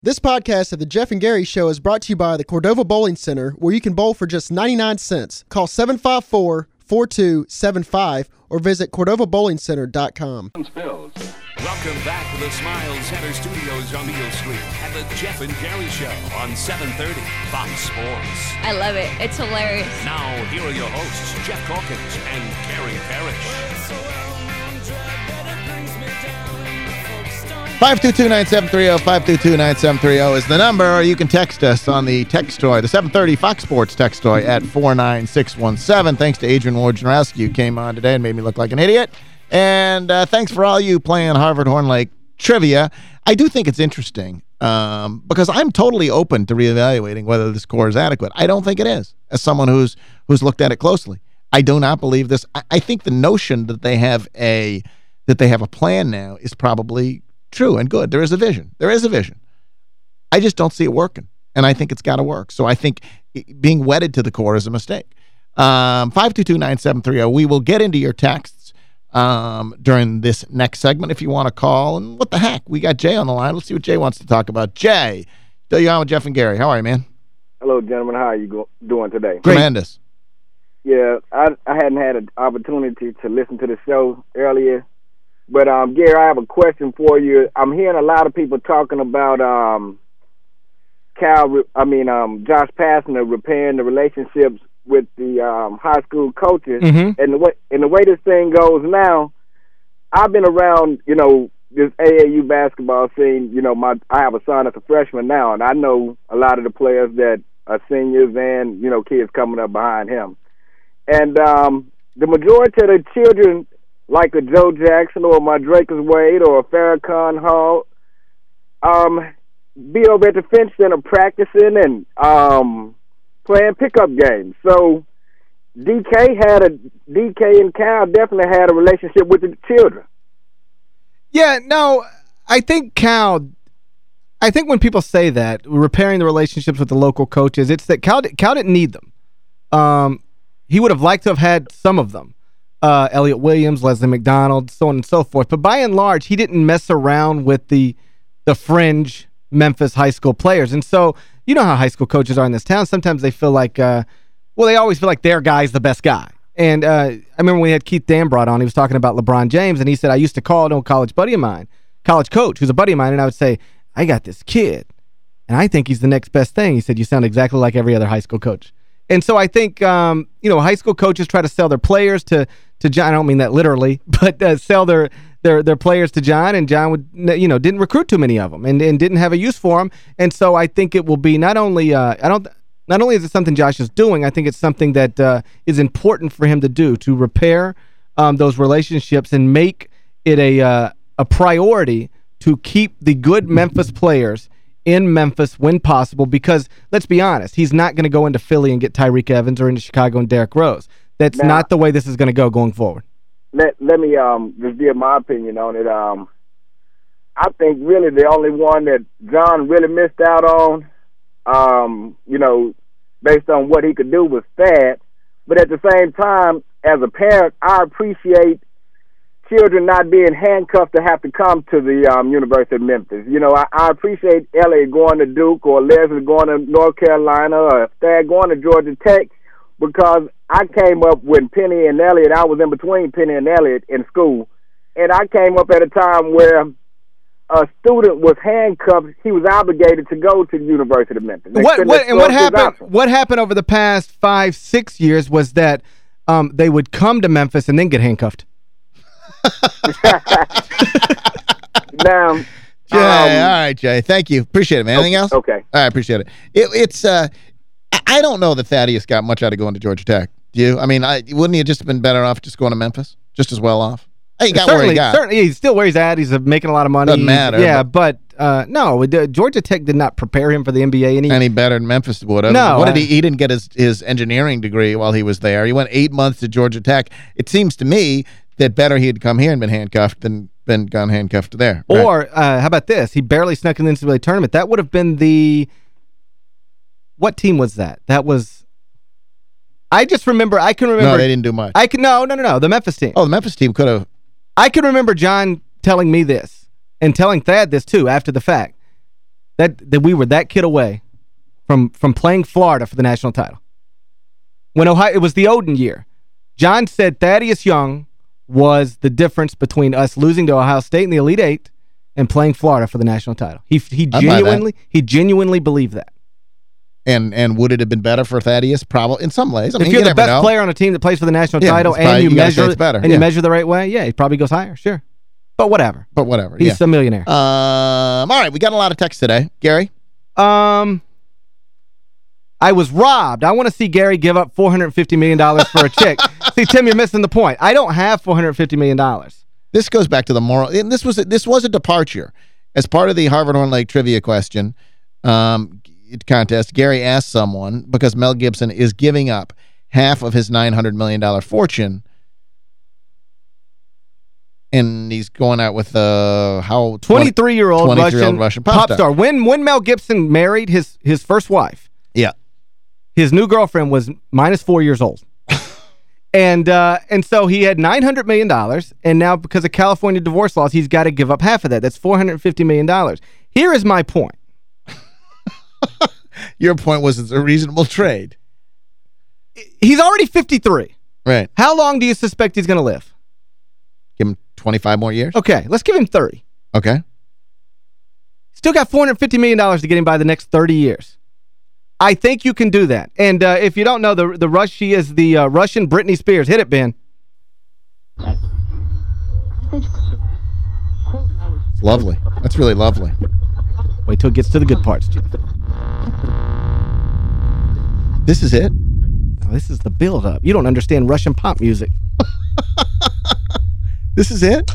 This podcast of the Geoff and Gary Show is brought to you by the Cordova Bowling Center, where you can bowl for just 99 cents. Call 754-4275 or visit cordovabowlingcenter.com. Welcome back to the Smile Center Studios on Neal Street and the Geoff and Gary Show on 730 Fox Sports. I love it. It's hilarious. Now, here are your hosts, Geoff Calkins and Gary Parrish. 522-9730, 522-9730 is the number, or you can text us on the text toy, the 730 Fox Sports text toy at 49617. Thanks to Adrian Wojnarowski, who came on today and made me look like an idiot. And uh, thanks for all you playing Harvard Horn Lake trivia. I do think it's interesting um, because I'm totally open to reevaluating whether this core is adequate. I don't think it is, as someone who's who's looked at it closely. I do not believe this. I, I think the notion that they have a that they have a plan now is probably true and good. There is a vision. There is a vision. I just don't see it working, and I think it's got to work. So I think being wedded to the core is a mistake. Um, 522-9730. We will get into your texts um, during this next segment if you want to call. And what the heck? We got Jay on the line. Let's see what Jay wants to talk about. Jay, still you on with Geoff and Gary. How are you, man? Hello, gentlemen. How are you go doing today? Tremendous. Yeah, I I hadn't had an opportunity to listen to the show earlier but um, Gary, I have a question for you. I'm hearing a lot of people talking about um, Cal. I mean, um, Josh Pastner repairing the relationships with the um, high school coaches, Mhm. and the way and the way this thing goes now. I've been around, you know, this AAU basketball scene. You know, my I have a son that's a freshman now, and I know a lot of the players that are seniors and you know kids coming up behind him. And um, the majority of the children like a Joe Jackson or my Drake Wade or a Farrakhan Hall, um, be over at the Finch Center practicing and um, playing pickup games. So DK had a DK and Cal definitely had a relationship with the children. Yeah, no, I think Cal, I think when people say that, repairing the relationships with the local coaches, it's that Cal, Cal didn't need them. Um, he would have liked to have had some of them. Uh, Elliot Williams, Leslie McDonald, so on and so forth. But by and large, he didn't mess around with the the fringe Memphis high school players. And so, you know how high school coaches are in this town. Sometimes they feel like, uh, well, they always feel like their guy's the best guy. And uh, I remember when we had Keith Dambrot on, he was talking about LeBron James, and he said, I used to call an old college buddy of mine, college coach, who's a buddy of mine, and I would say, I got this kid, and I think he's the next best thing. He said, you sound exactly like every other high school coach. And so I think, um, you know, high school coaches try to sell their players to, to John. I don't mean that literally, but uh, sell their, their their players to John, and John would, you know, didn't recruit too many of them and, and didn't have a use for them. And so I think it will be not only, uh, I don't, not only is it something Josh is doing, I think it's something that uh, is important for him to do, to repair um, those relationships and make it a, uh, a priority to keep the good Memphis players in Memphis when possible because, let's be honest, he's not going to go into Philly and get Tyreke Evans or into Chicago and Derrick Rose. That's Now- not the way this is going to go going forward. let let me um just give my opinion on it. Um, I think really the only one that John really missed out on, um, you know, based on what he could do was Thad. But at the same time, as a parent, I appreciate children not being handcuffed to have to come to the um, University of Memphis. You know, I, I appreciate Elliot going to Duke or Leslie going to North Carolina or Thad going to Georgia Tech because I came up when Penny and Elliot, I was in between Penny and Elliot in school, and I came up at a time where a student was handcuffed. He was obligated to go to the University of Memphis. They What, what, and what happened options. what happened over the past five, six years was that um, they would come to Memphis and then get handcuffed. Now, Jay, um, all right, Jay. Thank you. Appreciate it, man. Anything else? okay. I appreciate it. it it's uh I- don't know that Thaddeus got much out of going to Georgia Tech. Do you? I mean, I wouldn't he have just been better off just going to Memphis? Just as well off? He got certainly, where he got. Certainly, he's still where he's at. He's uh, making a lot of money. Doesn't matter, Yeah, but, uh, no, Georgia Tech did not prepare him for the NBA. Any, Any better than Memphis would have. No, What did he he didn't get his his engineering degree while he was there. He went 8 months to Georgia Tech. It seems to me that better he had come here and been handcuffed than been gone handcuffed there. Right. Or, uh, how about this? He barely snuck in the NCAA tournament. That would have been the... What team was that? That was... I just remember... I can remember... no, they didn't do much. I can No, no, no, no. The Memphis team. oh, the Memphis team could have I can remember John telling me this and telling Thad this, too, after the fact. that that we were that kid away from from playing Florida for the national title. When Ohio it was the Oden year. John said Thaddeus Young was the difference between us losing to Ohio State in the Elite 8 and playing Florida for the national title. He he genuinely he genuinely believed that. And and would it have been better for Thaddeus? Probably in some ways. I mean, if you're you the best know. player on a team that plays for the national Yeah, title probably- and you, you measure it's better, and yeah. you measure the right way, yeah, he probably goes higher, sure. But whatever. But whatever. He's yeah. a millionaire. Um, all right, we got a lot of text today. Gary? Um, I was robbed. I want to see Gary give up $450 million for a chick. see, Tim, you're missing the point. I don't have 450 million. dollars. This goes back to the moral. And this was a, this was a departure. As part of the Harvard Horn Lake trivia question um, contest, Gary asked someone, because Mel Gibson is giving up half of his $900 million fortune, and he's going out with uh, how 23-year-old 23-year-old Russian, Russian pop pop star. star. When, when Mel Gibson married his, his first wife, Yeah. his new girlfriend was minus four years old. and uh, and so he had $900 million, dollars, and now because of California divorce laws, he's got to give up half of that. That's 450 million. dollars. Here is my point. Your point was it's a reasonable trade. He's already 53. Right. How long do you suspect he's going to live? Give him 25 more years? Okay, let's give him 30. Okay. Still got $450 million to get him by the next 30 years. I think you can do that. And uh, if you don't know, the the Rush, she is the uh, Russian Britney Spears. Hit it, Ben. It's lovely. That's really lovely. Wait till it gets to the good parts, Geoff. This is it? Oh, this is the build-up. You don't understand Russian pop music. This is it?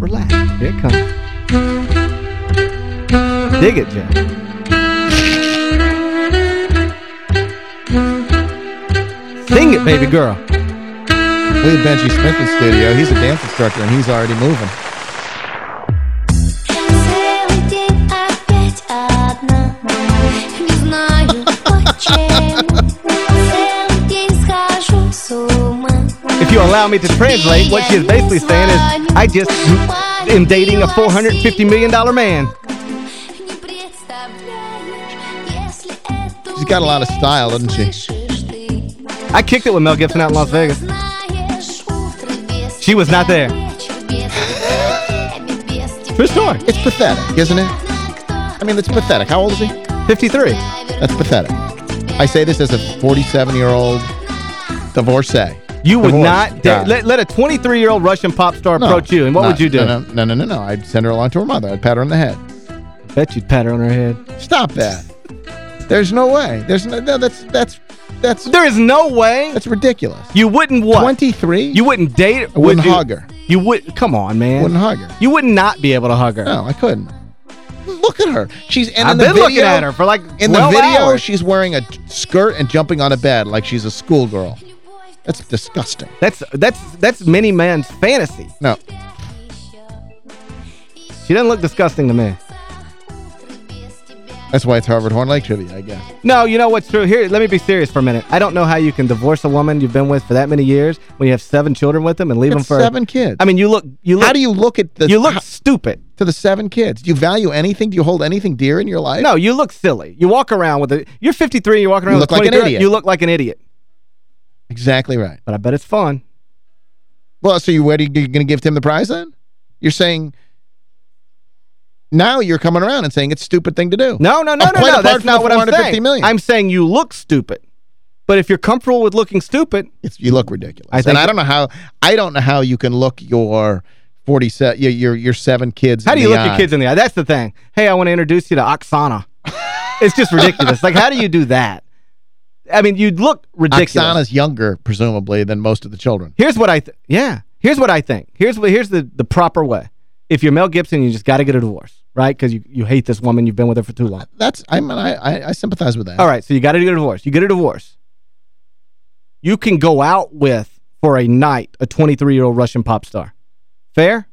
Relax. Here it comes. Dig it, Geoff. Sing it, baby girl. We had Benji Smith in studio. He's a dance instructor, and he's already moving. allow me to translate. What she's basically saying is, I just am dating a $450 million man. She's got a lot of style, doesn't she? I kicked it with Mel Gibson out in Las Vegas. She was not there. True story. It's pathetic, isn't it? I mean, it's pathetic. How old is he? 53. That's pathetic. I say this as a 47-year-old divorcee. You would not dare. Let, let a 23-year-old Russian pop star approach you, and what would you do? No, no, no, no, no. I'd send her along to her mother. I'd pat her on the head. I bet you'd pat her on her head. Stop that. There's no way. There's no, no that's that's that's There is no way that's ridiculous. you wouldn't what? 23? You wouldn't date? I wouldn't you? hug her. You would Come on, man. Wouldn't hug her. You would not be able to hug her. No, I couldn't. Look at her. She's and I've in the been video, looking at her for like In the 12 video, hours. she's wearing a skirt and jumping on a bed like she's a schoolgirl. That's disgusting. That's that's that's many man's fantasy. No. She doesn't look disgusting to me. That's why it's Harvard Horn Lake trivia, I guess. No, you know what's true? Here, let me be serious for a minute. I don't know how you can divorce a woman you've been with for that many years when you have seven children with them and leave them for seven kids. I mean, you look you look How do you look at the you look stupid. to the seven kids? Do you value anything? Do you hold anything dear in your life? No, you look silly. You walk around with a You're 53, you're walking around You with look like an idiot. You look like an idiot. Exactly right. But I bet it's fun. Well, so you where are you going to give Tim the prize then? You're saying now you're coming around and saying it's a stupid thing to do. No, no, no, Oh, no, no. That's not what I'm saying. million. I'm saying you look stupid. But if you're comfortable with looking stupid, It's, you look ridiculous. I and I don't know how I don't know how you can look your 47 your your, your seven kids how do you look eye. your kids in the eye? That's the thing. Hey, I want to introduce you to Oksana. it's just ridiculous. Like, how do you do that? I mean, you'd look ridiculous. Oksana's younger presumably than most of the children. Here's what I yeah. Here's what I think. Here's what here's the the proper way. If you're Mel Gibson, you just got to get a divorce, right? Because you you hate this woman, you've been with her for too long. That's I mean I I, I sympathize with that. All right, so you got to get a divorce. You get a divorce. You can go out with for a night a 23-year-old Russian pop star. Fair?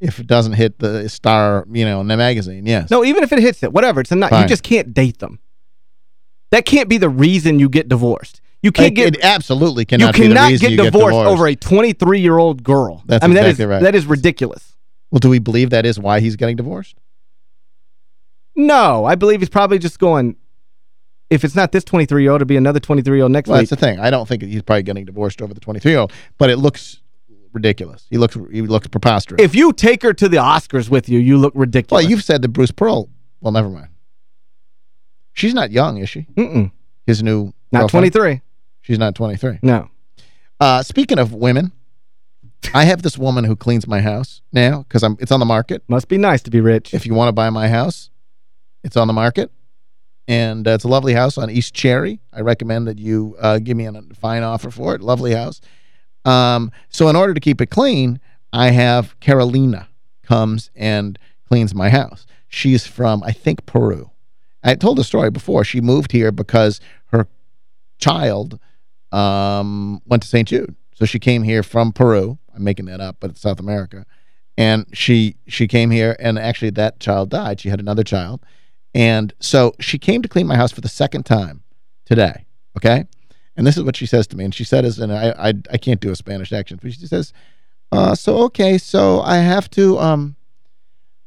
If it doesn't hit the star, you know, in the magazine, yes. No, even if it hits it, whatever, it's a night. You just can't date them. That can't be the reason you get divorced. You can't get it absolutely you cannot be the cannot reason get you get divorced, divorced over a 23-year-old girl. That's I mean, exactly that is right. that is ridiculous. Well, do we believe that is why he's getting divorced? No, I believe he's probably just going, if it's not this 23-year-old, it'll be another 23-year-old next Well, week. that's the thing. I don't think he's probably getting divorced over the 23-year-old, but it looks ridiculous. He looks he looks preposterous. If you take her to the Oscars with you, you look ridiculous. well, you've said that Bruce Pearl. Well, never mind. She's not young, is she? Mm-mm. His new Not girlfriend? 23. She's not 23. No. Uh, speaking of women, I have this woman who cleans my house now because I'm it's on the market. Must be nice to be rich. If you want to buy my house, it's on the market. And uh, it's a lovely house on East Cherry. I recommend that you uh, give me a fine offer for it. Lovely house. Um, so in order to keep it clean, I have Carolina comes and cleans my house. She's from, I think, Peru. I told the story before. She moved here because her child um, went to St. Jude. So she came here from Peru. I'm making that up, but it's South America. And she she came here, and actually that child died. She had another child. And so she came to clean my house for the second time today, okay? And this is what she says to me. And she said, is, and I, I, I can't do a Spanish accent, but she says, uh, so, okay, so I have to, um,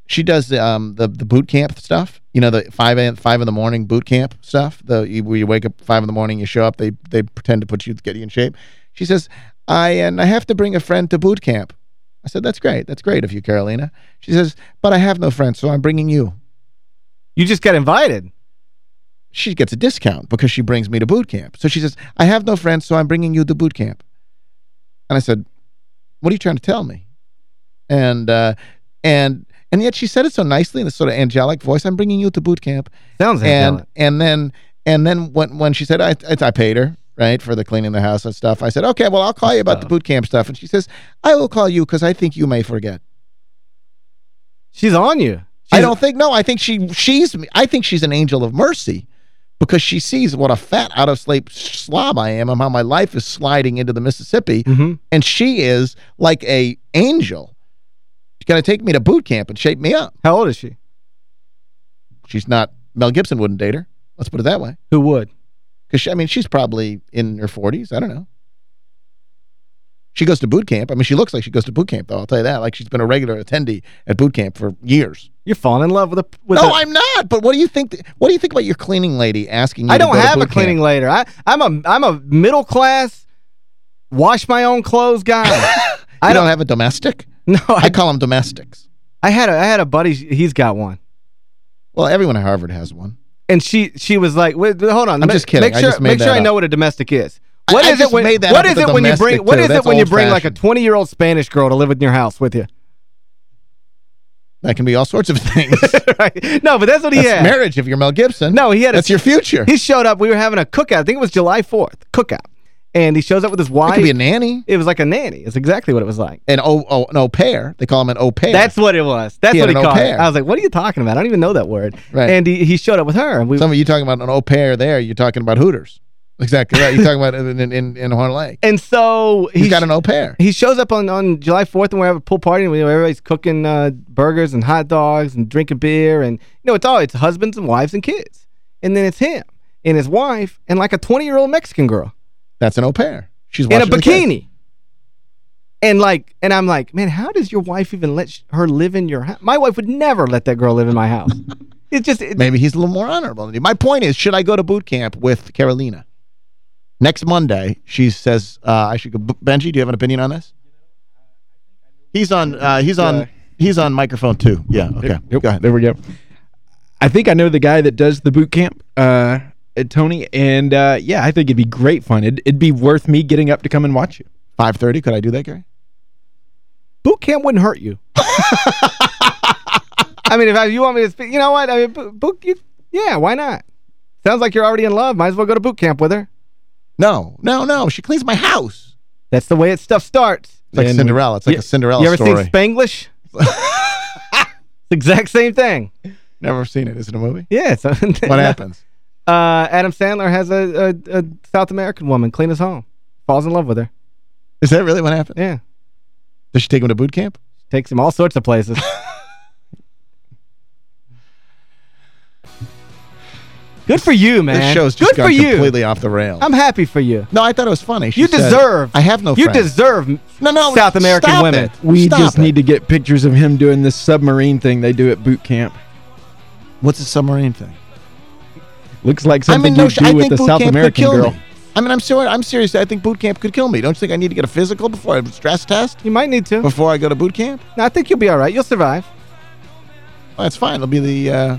she does um, the, the boot camp stuff, you know, the 5 a, 5 in the morning boot camp stuff, the you, where you wake up 5 in the morning, you show up, they, they pretend to put you, get you in shape. She says, I, and I have to bring a friend to boot camp. I said, that's great. That's great of you, Carolina. She says, but I have no friends, so I'm bringing you You just got invited. she gets a discount because she brings me to boot camp. So she says, I have no friends, so I'm bringing you to boot camp. And I said, what are you trying to tell me? And, uh, and, and yet she said it so nicely in this sort of angelic voice, I'm bringing you to boot camp. Sounds And, angelic. and then, and then when, when she said, I, I, paid her, right, for the cleaning the house and stuff, I said, okay, well, I'll call you about the boot camp stuff. And she says, I will call you because I think you may forget. She's on you. I don't think no. I think she she's I think she's an angel of mercy because she sees what a fat out of sleep slob I am and how my life is sliding into the Mississippi Mhm. and she is like a angel. She's going to take me to boot camp and shape me up. How old is she? She's not Mel Gibson wouldn't date her. Let's put it that way. Who would? Cuz I mean she's probably in her 40s, I don't know. She goes to boot camp. I mean she looks like she goes to boot camp though, I'll tell you that. Like she's been a regular attendee at boot camp for years. You're falling in love with a with no, I'm not. But what do you think? What do you think about your cleaning lady asking you? I don't have a cleaning lady. I I'm a I'm a middle class wash my own clothes guy. I I don't don't have a domestic. no, I I, call them domestics. I had a I had a buddy he's got one. Well, everyone at Harvard has one. And she she was like, wait, hold on. I'm just kidding. Make I sure just made make sure I know what a domestic is. I- What I is it when what is it when you bring what is it when you bring like a 20-year-old Spanish girl to live in your house with you? That can be all sorts of things. right. No, but that's what he That's had. marriage if you're Mel Gibson. No, he had a- That's your future. He showed up. We were having a cookout. I think it was July 4th. Cookout. And he shows up with his wife. It could be a nanny. it was like a nanny. It's exactly what it was like. An au, au, an au pair. They call him an au pair. That's what it was. That's He what he called it. I was like, what are you talking about? I don't even know that word. Right. And he, he showed up with her. And we, Some of you talking about an au pair there. You're talking about Hooters. Exactly right. You're talking about it in, in, in Horn Lake. and so He's he got an au pair. he shows up on, on July 4th and we have a pool party and we, everybody's cooking uh, burgers and hot dogs and drinking beer and you know it's all it's husbands and wives and kids and then it's him and his wife and like a 20 year old Mexican girl That's an au pair. She's in a bikini and like and I'm like man how does your wife even let her live in your house my wife would never let that girl live in my house it's just it, Maybe he's a little more honorable than you. My point is, should I go to boot camp with Carolina? Next Monday, she says uh, I should go. Benji, do you have an opinion on this? He's on. Uh, he's on. He's on microphone too. Yeah. Okay. Yep, Go ahead. There we go. I think I know the guy that does the boot camp, uh, Tony, and uh, yeah, I think it'd be great fun. It'd, it'd be worth me getting up to come and watch you. Five thirty. Could I do that, Gary? boot camp wouldn't hurt you I mean if I, you want me to speak you know what I mean boot you, yeah why not sounds like you're already in love might as well go to boot camp with her No. No. No. She cleans my house. That's the way it stuff starts. It's like And- Cinderella. It's like You- a Cinderella You ever story. seen Spanglish? it's the exact same thing. Never seen it. Is it a movie? Yeah. So What happens? Uh, Adam Sandler has a, a, a South American woman clean his home. Falls in love with her. Is that really what happened? Yeah. Does she take him to boot camp? Takes him all sorts of places. Good for you, man. This show's just Good gone for you. completely off the rails. I'm happy for you. no, I thought it was funny. She you said, deserve. I have no You deserve No, no. South American stop women. it. We Stop just it. need to get pictures of him doing this submarine thing they do at boot camp. What's a submarine thing? Looks like something mean, no, you I do with the South American girl. me. I mean, I'm serious. I'm serious. I think boot camp could kill me. Don't you think I need to get a physical before I stress test? You might need to. Before I go to boot camp? No, I think you'll be all right. You'll survive. Well, that's fine. It'll be the uh,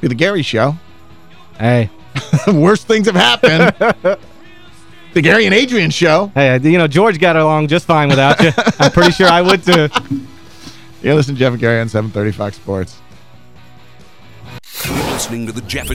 be the Gary show. Hey. Worst things have happened. the Gary and Adrian show. Hey, you know, George got along just fine without you. I'm pretty sure I would too. You're listening to Geoff and Gary on 730 Fox Sports. You're listening to the Geoff